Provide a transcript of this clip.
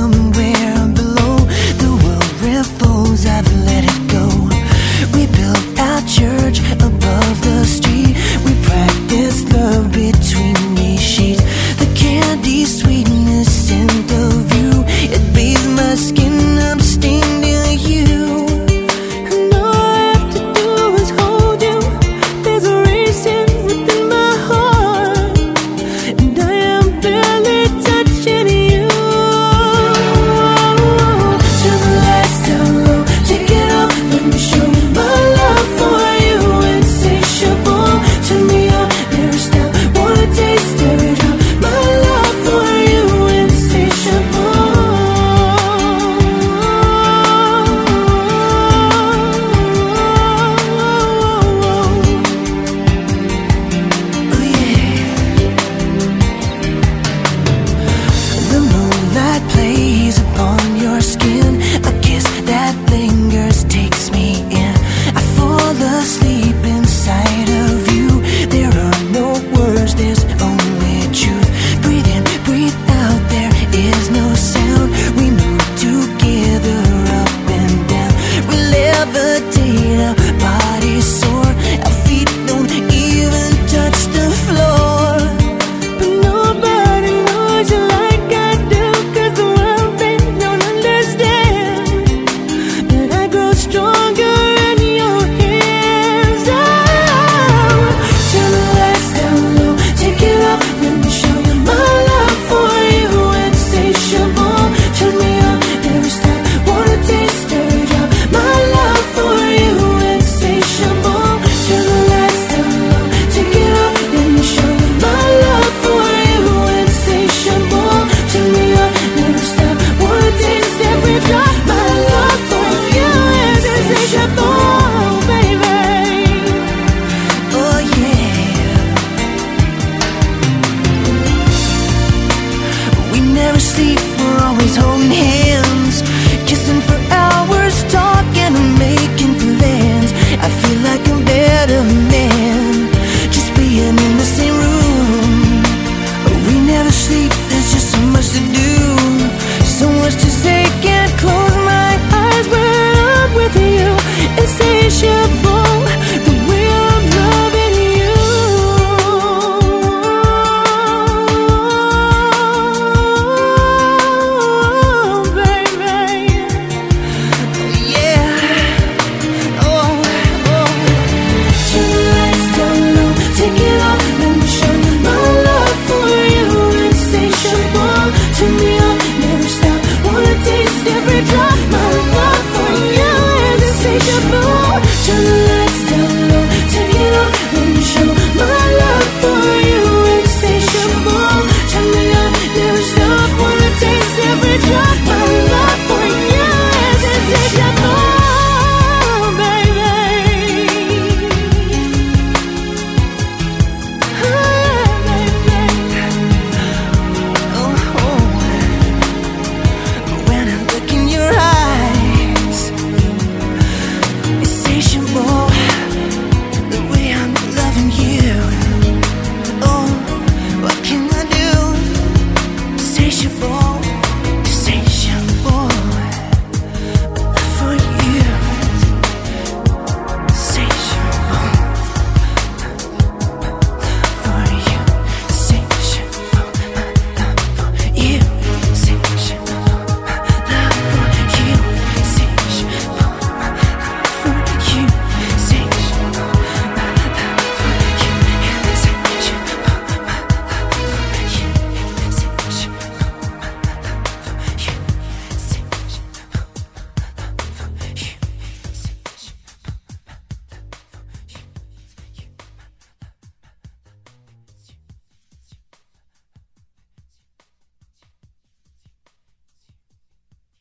hayatım should to you born.